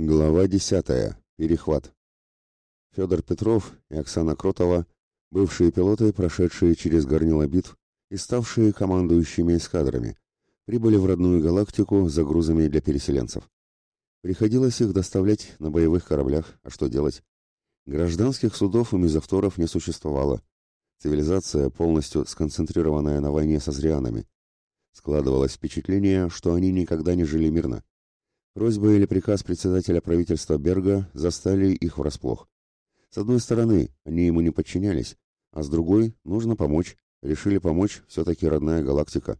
Глава десятая. Перехват. Федор Петров и Оксана Кротова, бывшие пилоты, прошедшие через горнило битв и ставшие командующими эскадрами, прибыли в родную галактику за грузами для переселенцев. Приходилось их доставлять на боевых кораблях, а что делать? Гражданских судов у мизавторов не существовало. Цивилизация, полностью сконцентрированная на войне со зрианами. Складывалось впечатление, что они никогда не жили мирно. Просьба или приказ председателя правительства Берга застали их врасплох. С одной стороны, они ему не подчинялись, а с другой, нужно помочь. Решили помочь все-таки родная галактика.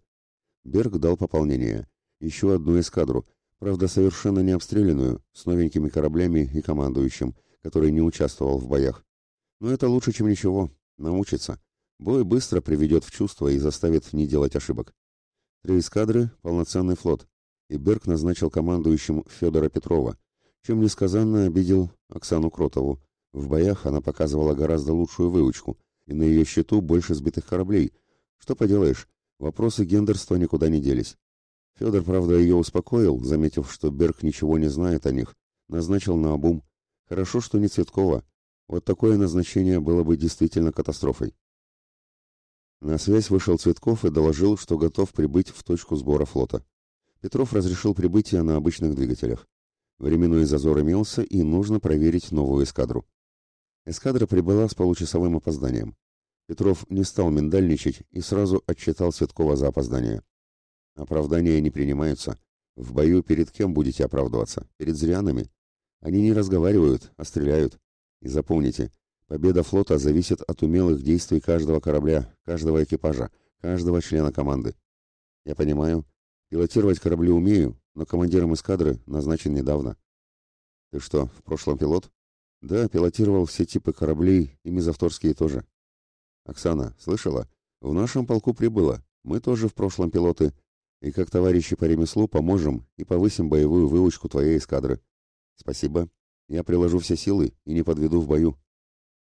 Берг дал пополнение. Еще одну эскадру, правда совершенно не обстрелянную, с новенькими кораблями и командующим, который не участвовал в боях. Но это лучше, чем ничего. Научиться. Бой быстро приведет в чувство и заставит не делать ошибок. Три эскадры — полноценный флот и Берг назначил командующим Федора Петрова, чем несказанно обидел Оксану Кротову. В боях она показывала гораздо лучшую выучку, и на ее счету больше сбитых кораблей. Что поделаешь, вопросы гендерства никуда не делись. Федор, правда, ее успокоил, заметив, что Берг ничего не знает о них, назначил на обум. Хорошо, что не Цветкова. Вот такое назначение было бы действительно катастрофой. На связь вышел Цветков и доложил, что готов прибыть в точку сбора флота. Петров разрешил прибытие на обычных двигателях. Временной зазор имелся, и нужно проверить новую эскадру. Эскадра прибыла с получасовым опозданием. Петров не стал миндальничать и сразу отчитал Светкова за опоздание. Оправдания не принимаются. В бою перед кем будете оправдываться? Перед зрянами? Они не разговаривают, а стреляют. И запомните, победа флота зависит от умелых действий каждого корабля, каждого экипажа, каждого члена команды. Я понимаю, Пилотировать корабли умею, но командиром эскадры назначен недавно. Ты что, в прошлом пилот? Да, пилотировал все типы кораблей и мизавторские тоже. Оксана, слышала? В нашем полку прибыло. Мы тоже в прошлом пилоты. И как товарищи по ремеслу поможем и повысим боевую выучку твоей эскадры. Спасибо. Я приложу все силы и не подведу в бою.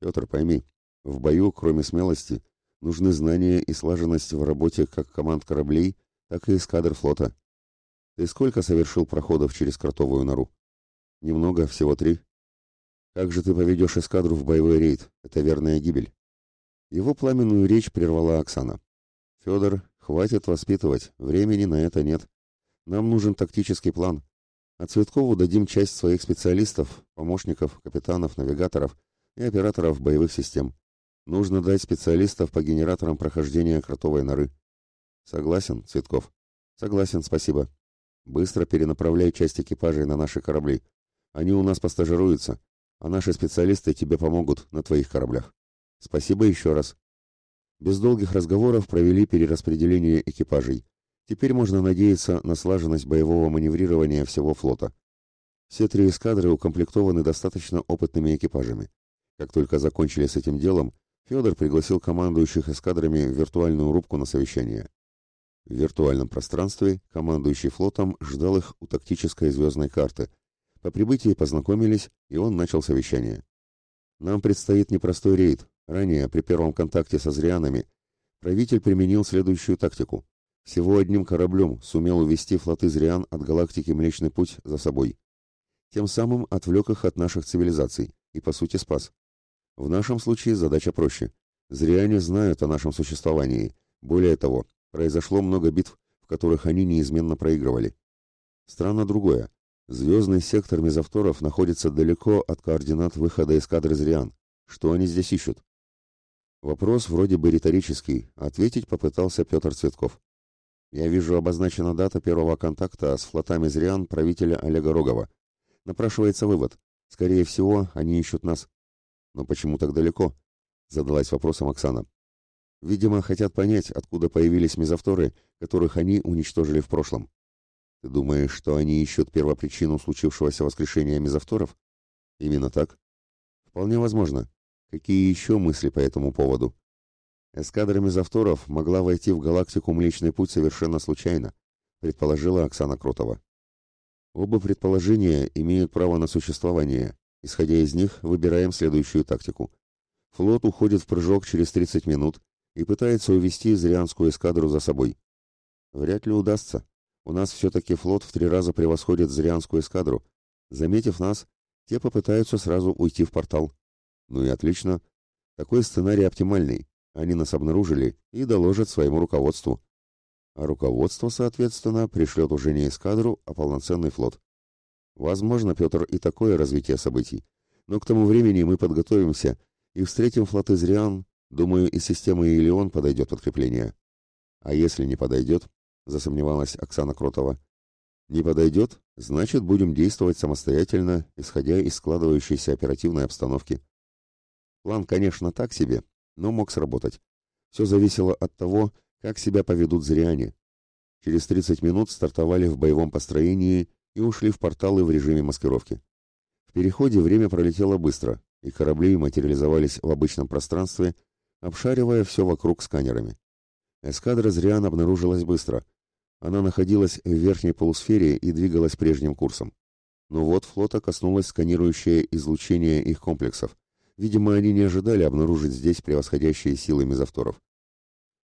Петр, пойми, в бою, кроме смелости, нужны знания и слаженность в работе как команд кораблей, так и эскадр флота. Ты сколько совершил проходов через кротовую нору? Немного, всего три. Как же ты поведешь эскадру в боевой рейд? Это верная гибель. Его пламенную речь прервала Оксана. Федор, хватит воспитывать, времени на это нет. Нам нужен тактический план. А Цветкову дадим часть своих специалистов, помощников, капитанов, навигаторов и операторов боевых систем. Нужно дать специалистов по генераторам прохождения кротовой норы. Согласен, Цветков. Согласен, спасибо. Быстро перенаправляй часть экипажей на наши корабли. Они у нас постажируются, а наши специалисты тебе помогут на твоих кораблях. Спасибо еще раз. Без долгих разговоров провели перераспределение экипажей. Теперь можно надеяться на слаженность боевого маневрирования всего флота. Все три эскадры укомплектованы достаточно опытными экипажами. Как только закончили с этим делом, Федор пригласил командующих эскадрами в виртуальную рубку на совещание. В виртуальном пространстве командующий флотом ждал их у тактической звездной карты. По прибытии познакомились, и он начал совещание. Нам предстоит непростой рейд. Ранее, при первом контакте со зрианами, правитель применил следующую тактику. Всего одним кораблем сумел увести флоты зриан от галактики Млечный Путь за собой. Тем самым отвлек их от наших цивилизаций и, по сути, спас. В нашем случае задача проще. Зриане знают о нашем существовании. Более того, Произошло много битв, в которых они неизменно проигрывали. Странно другое. Звездный сектор мезовторов находится далеко от координат выхода эскадры Зриан. Что они здесь ищут? Вопрос вроде бы риторический, ответить попытался Петр Цветков. Я вижу обозначена дата первого контакта с флотами Зриан правителя Олега Рогова. Напрашивается вывод. Скорее всего, они ищут нас. Но почему так далеко? Задалась вопросом Оксана. Видимо, хотят понять, откуда появились мезовторы, которых они уничтожили в прошлом. Ты думаешь, что они ищут первопричину случившегося воскрешения мезовторов? Именно так. Вполне возможно. Какие еще мысли по этому поводу? Эскадра мезовторов могла войти в галактику Млечный Путь совершенно случайно, предположила Оксана Кротова. Оба предположения имеют право на существование. Исходя из них, выбираем следующую тактику. Флот уходит в прыжок через 30 минут, и пытается увести Зрианскую эскадру за собой. Вряд ли удастся. У нас все-таки флот в три раза превосходит Зрианскую эскадру, Заметив нас, те попытаются сразу уйти в портал. Ну и отлично. Такой сценарий оптимальный. Они нас обнаружили и доложат своему руководству. А руководство, соответственно, пришлет уже не эскадру, а полноценный флот. Возможно, Петр, и такое развитие событий. Но к тому времени мы подготовимся и встретим флот из Риан. Думаю, из системы Илион подойдет подкрепление. А если не подойдет, засомневалась Оксана Кротова. Не подойдет, значит, будем действовать самостоятельно, исходя из складывающейся оперативной обстановки. План, конечно, так себе, но мог сработать. Все зависело от того, как себя поведут зряне. Через 30 минут стартовали в боевом построении и ушли в порталы в режиме маскировки. В переходе время пролетело быстро, и корабли материализовались в обычном пространстве, обшаривая все вокруг сканерами. Эскадра Зриан обнаружилась быстро. Она находилась в верхней полусфере и двигалась прежним курсом. Но вот флота коснулось сканирующее излучение их комплексов. Видимо, они не ожидали обнаружить здесь превосходящие силы мезовторов.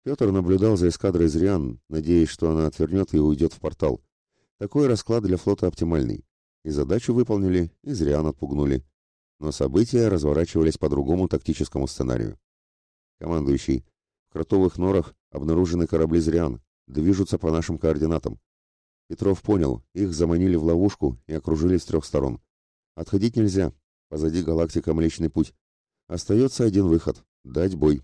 Петр наблюдал за эскадрой Зриан, надеясь, что она отвернет и уйдет в портал. Такой расклад для флота оптимальный. И задачу выполнили, и Зриан отпугнули. Но события разворачивались по другому тактическому сценарию. Командующий, в кротовых норах обнаружены корабли Зриан, движутся по нашим координатам. Петров понял, их заманили в ловушку и окружили с трех сторон. Отходить нельзя, позади галактика Млечный Путь. Остается один выход — дать бой.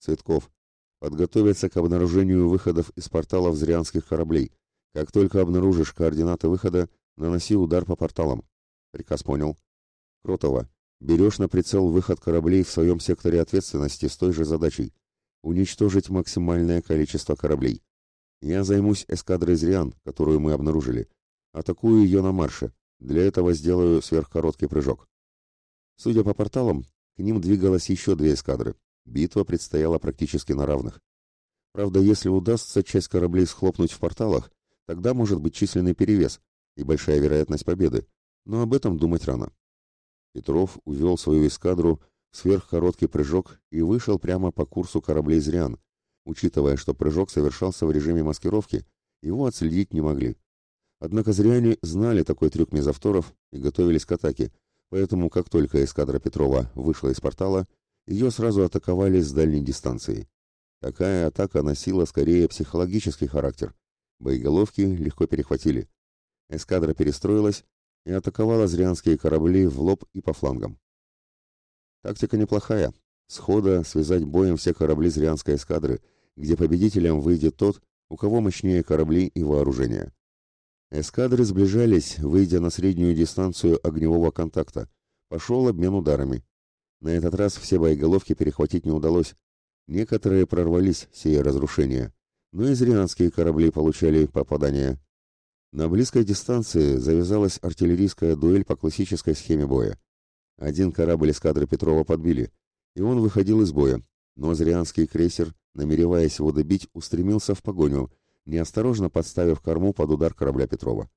Цветков, Подготовиться к обнаружению выходов из порталов зрианских кораблей. Как только обнаружишь координаты выхода, наноси удар по порталам. Приказ понял. Кротова, берешь на прицел выход кораблей в своем секторе ответственности с той же задачей. Уничтожить максимальное количество кораблей. Я займусь эскадрой Зриан, которую мы обнаружили. Атакую ее на марше. Для этого сделаю сверхкороткий прыжок. Судя по порталам, к ним двигалось еще две эскадры. Битва предстояла практически на равных. Правда, если удастся часть кораблей схлопнуть в порталах, тогда может быть численный перевес и большая вероятность победы, но об этом думать рано. Петров увел свою эскадру в сверхкороткий прыжок и вышел прямо по курсу кораблей «Зриан», учитывая, что прыжок совершался в режиме маскировки, его отследить не могли. Однако зряне знали такой трюк мезовторов и готовились к атаке, поэтому как только эскадра Петрова вышла из портала, ее сразу атаковали с дальней дистанции. Такая атака носила скорее психологический характер. Боеголовки легко перехватили. Эскадра перестроилась и атаковала зрянские корабли в лоб и по флангам. Тактика неплохая. Схода связать боем все корабли зрянской эскадры, где победителем выйдет тот, у кого мощнее корабли и вооружения. Эскадры сближались, выйдя на среднюю дистанцию огневого контакта. Пошел обмен ударами. На этот раз все боеголовки перехватить не удалось. Некоторые прорвались, сие разрушения, но и зрианские корабли получали попадания. На близкой дистанции завязалась артиллерийская дуэль по классической схеме боя. Один корабль эскадры Петрова подбили, и он выходил из боя, но зрианский крейсер, намереваясь его добить, устремился в погоню, неосторожно подставив корму под удар корабля Петрова.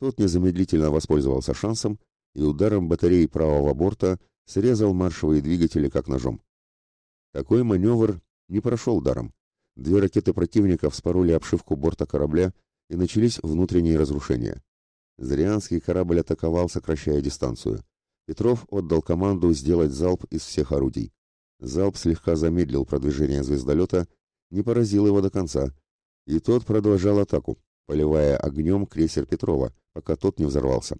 Тот незамедлительно воспользовался шансом и ударом батареи правого борта – срезал маршевые двигатели как ножом. Такой маневр не прошел даром. Две ракеты противника вспороли обшивку борта корабля и начались внутренние разрушения. Зрианский корабль атаковал, сокращая дистанцию. Петров отдал команду сделать залп из всех орудий. Залп слегка замедлил продвижение звездолета, не поразил его до конца, и тот продолжал атаку, поливая огнем крейсер Петрова, пока тот не взорвался.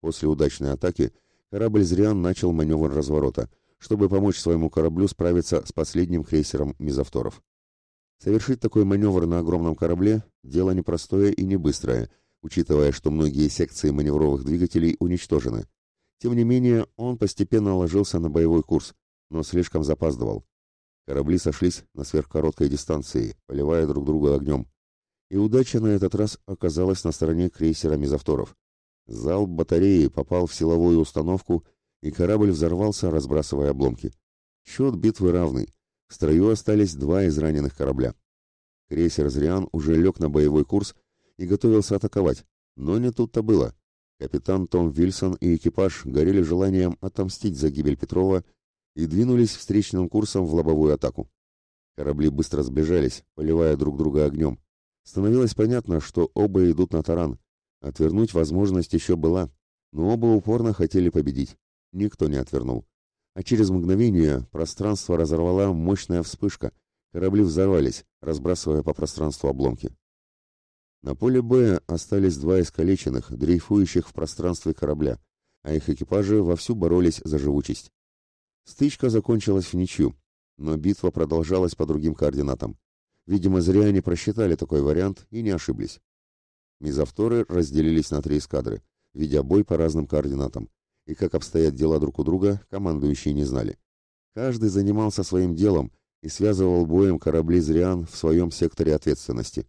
После удачной атаки корабль «Зриан» начал маневр разворота, чтобы помочь своему кораблю справиться с последним крейсером мизавторов. Совершить такой маневр на огромном корабле – дело непростое и не быстрое, учитывая, что многие секции маневровых двигателей уничтожены. Тем не менее, он постепенно ложился на боевой курс, но слишком запаздывал. Корабли сошлись на сверхкороткой дистанции, поливая друг друга огнем. И удача на этот раз оказалась на стороне крейсера мизавторов. Залп батареи попал в силовую установку, и корабль взорвался, разбрасывая обломки. Счет битвы равный. В строю остались два из раненых корабля. Крейсер «Зриан» уже лег на боевой курс и готовился атаковать, но не тут-то было. Капитан Том Вильсон и экипаж горели желанием отомстить за гибель Петрова и двинулись встречным курсом в лобовую атаку. Корабли быстро сближались, поливая друг друга огнем. Становилось понятно, что оба идут на таран, Отвернуть возможность еще была, но оба упорно хотели победить. Никто не отвернул. А через мгновение пространство разорвала мощная вспышка. Корабли взорвались, разбрасывая по пространству обломки. На поле боя остались два искалеченных, дрейфующих в пространстве корабля, а их экипажи вовсю боролись за живучесть. Стычка закончилась в ничью, но битва продолжалась по другим координатам. Видимо, зря они просчитали такой вариант и не ошиблись. Мизавторы разделились на три эскадры, ведя бой по разным координатам, и как обстоят дела друг у друга, командующие не знали. Каждый занимался своим делом и связывал боем корабли «Зриан» в своем секторе ответственности.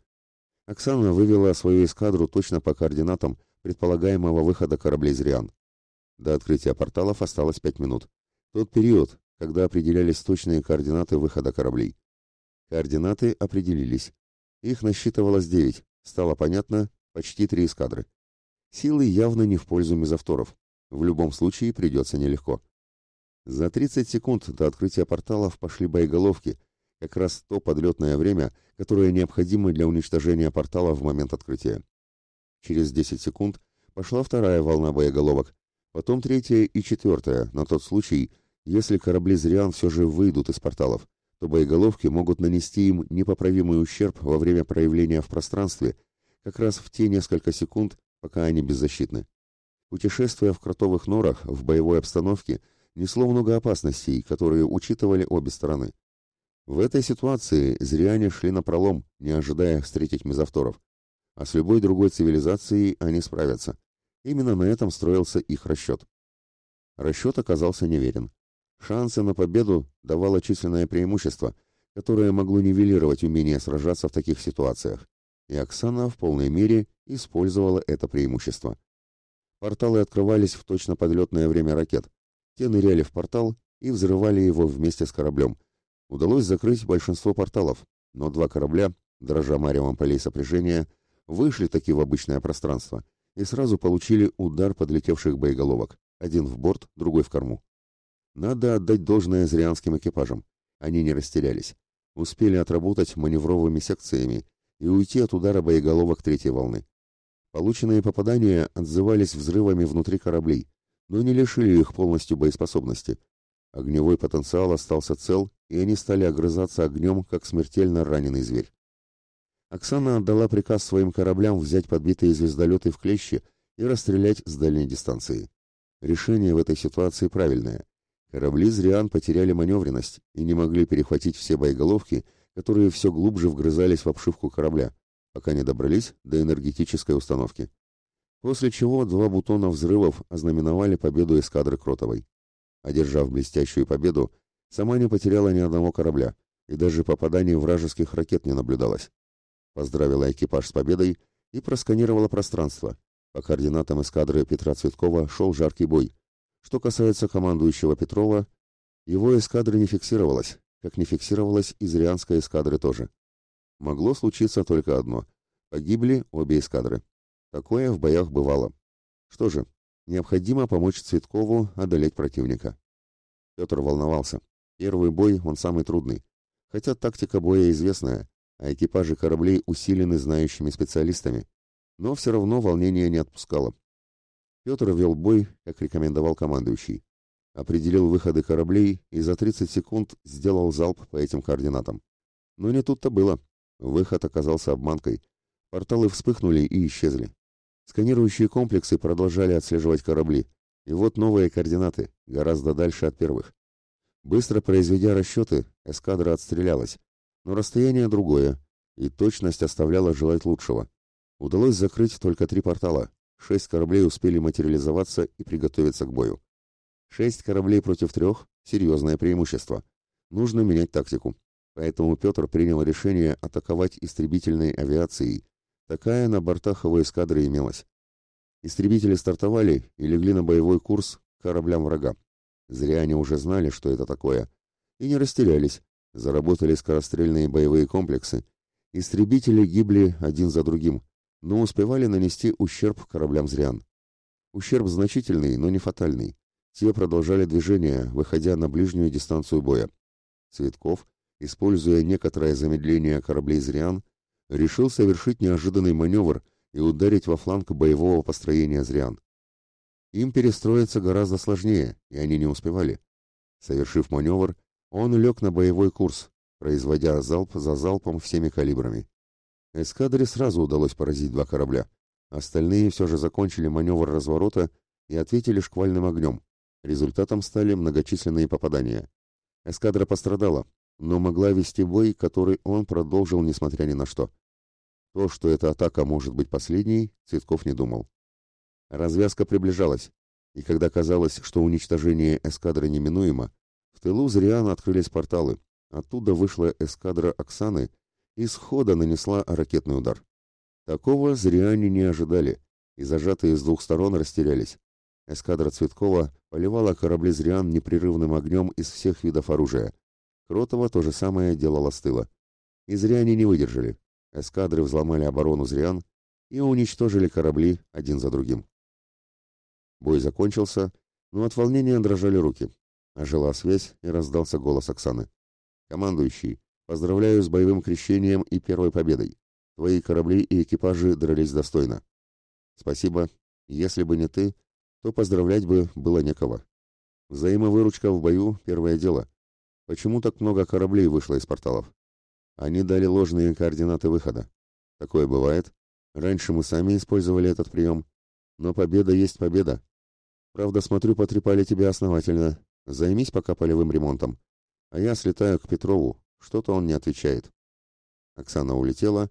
Оксана вывела свою эскадру точно по координатам предполагаемого выхода кораблей «Зриан». До открытия порталов осталось пять минут. Тот период, когда определялись точные координаты выхода кораблей. Координаты определились. Их насчитывалось девять. Стало понятно, почти три эскадры. Силы явно не в пользу мезовторов. В любом случае придется нелегко. За 30 секунд до открытия порталов пошли боеголовки, как раз то подлетное время, которое необходимо для уничтожения портала в момент открытия. Через 10 секунд пошла вторая волна боеголовок, потом третья и четвертая, на тот случай, если корабли Зриан все же выйдут из порталов, то боеголовки могут нанести им непоправимый ущерб во время проявления в пространстве, как раз в те несколько секунд, пока они беззащитны. Путешествие в кротовых норах в боевой обстановке несло много опасностей, которые учитывали обе стороны. В этой ситуации зряне шли на пролом, не ожидая встретить мезовторов. А с любой другой цивилизацией они справятся. Именно на этом строился их расчет. Расчет оказался неверен. Шансы на победу давало численное преимущество, которое могло нивелировать умение сражаться в таких ситуациях, и Оксана в полной мере использовала это преимущество. Порталы открывались в точно подлетное время ракет. Те ныряли в портал и взрывали его вместе с кораблем. Удалось закрыть большинство порталов, но два корабля, дрожа маревом полей сопряжения, вышли таки в обычное пространство и сразу получили удар подлетевших боеголовок, один в борт, другой в корму. Надо отдать должное зрианским экипажам. Они не растерялись. Успели отработать маневровыми секциями и уйти от удара боеголовок третьей волны. Полученные попадания отзывались взрывами внутри кораблей, но не лишили их полностью боеспособности. Огневой потенциал остался цел, и они стали огрызаться огнем, как смертельно раненый зверь. Оксана отдала приказ своим кораблям взять подбитые звездолеты в клещи и расстрелять с дальней дистанции. Решение в этой ситуации правильное. Корабли Зриан потеряли маневренность и не могли перехватить все боеголовки, которые все глубже вгрызались в обшивку корабля, пока не добрались до энергетической установки. После чего два бутона взрывов ознаменовали победу эскадры Кротовой. Одержав блестящую победу, сама не потеряла ни одного корабля, и даже попаданий вражеских ракет не наблюдалось. Поздравила экипаж с победой и просканировала пространство. По координатам эскадры Петра Цветкова шел жаркий бой, что касается командующего Петрова, его эскадры не фиксировалась, как не фиксировалась и Зрианская эскадры тоже. Могло случиться только одно. Погибли обе эскадры. Такое в боях бывало. Что же, необходимо помочь Цветкову одолеть противника. Петр волновался. Первый бой он самый трудный. Хотя тактика боя известная, а экипажи кораблей усилены знающими специалистами. Но все равно волнение не отпускало. Петр вел бой, как рекомендовал командующий. Определил выходы кораблей и за 30 секунд сделал залп по этим координатам. Но не тут-то было. Выход оказался обманкой. Порталы вспыхнули и исчезли. Сканирующие комплексы продолжали отслеживать корабли. И вот новые координаты, гораздо дальше от первых. Быстро произведя расчеты, эскадра отстрелялась. Но расстояние другое, и точность оставляла желать лучшего. Удалось закрыть только три портала, Шесть кораблей успели материализоваться и приготовиться к бою. Шесть кораблей против трех – серьезное преимущество. Нужно менять тактику. Поэтому Петр принял решение атаковать истребительной авиацией. Такая на бортах его эскадры имелась. Истребители стартовали и легли на боевой курс к кораблям врага. Зря они уже знали, что это такое. И не растерялись. Заработали скорострельные боевые комплексы. Истребители гибли один за другим но успевали нанести ущерб кораблям Зриан. Ущерб значительный, но не фатальный. Те продолжали движение, выходя на ближнюю дистанцию боя. Цветков, используя некоторое замедление кораблей Зриан, решил совершить неожиданный маневр и ударить во фланг боевого построения Зриан. Им перестроиться гораздо сложнее, и они не успевали. Совершив маневр, он лег на боевой курс, производя залп за залпом всеми калибрами. Эскадре сразу удалось поразить два корабля. Остальные все же закончили маневр разворота и ответили шквальным огнем. Результатом стали многочисленные попадания. Эскадра пострадала, но могла вести бой, который он продолжил несмотря ни на что. То, что эта атака может быть последней, Цветков не думал. Развязка приближалась, и когда казалось, что уничтожение эскадры неминуемо, в тылу Зриана открылись порталы. Оттуда вышла эскадра Оксаны и схода нанесла ракетный удар. Такого Зриане не ожидали, и зажатые с двух сторон растерялись. Эскадра Цветкова поливала корабли Зриан непрерывным огнем из всех видов оружия. Кротова то же самое делала с тыла. И Зриане не выдержали. Эскадры взломали оборону Зриан и уничтожили корабли один за другим. Бой закончился, но от волнения дрожали руки. Ожила связь и раздался голос Оксаны. «Командующий, поздравляю с боевым крещением и первой победой. Твои корабли и экипажи дрались достойно». «Спасибо. Если бы не ты, то поздравлять бы было некого. Взаимовыручка в бою — первое дело. Почему так много кораблей вышло из порталов? Они дали ложные координаты выхода. Такое бывает. Раньше мы сами использовали этот прием. Но победа есть победа. Правда, смотрю, потрепали тебя основательно. Займись пока полевым ремонтом. А я слетаю к Петрову. Что-то он не отвечает. Оксана улетела,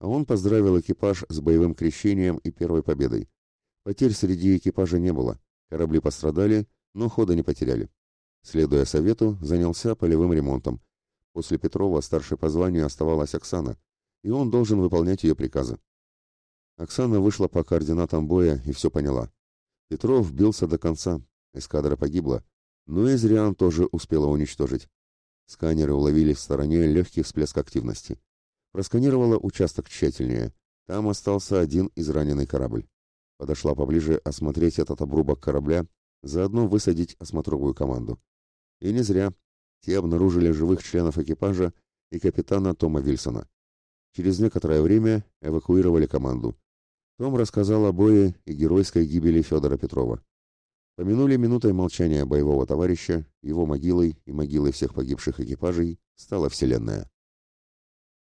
а он поздравил экипаж с боевым крещением и первой победой. Потерь среди экипажа не было. Корабли пострадали, но хода не потеряли. Следуя совету, занялся полевым ремонтом. После Петрова старшей по званию оставалась Оксана, и он должен выполнять ее приказы. Оксана вышла по координатам боя и все поняла. Петров бился до конца, эскадра погибла, но Изриан тоже успела уничтожить. Сканеры уловили в стороне легкий всплеск активности. Просканировала участок тщательнее. Там остался один израненный корабль. Подошла поближе осмотреть этот обрубок корабля, заодно высадить осмотровую команду. И не зря. Те обнаружили живых членов экипажа и капитана Тома Вильсона. Через некоторое время эвакуировали команду. Том рассказал о бое и геройской гибели Федора Петрова. Помянули минутой молчания боевого товарища, его могилой и могилой всех погибших экипажей стала Вселенная.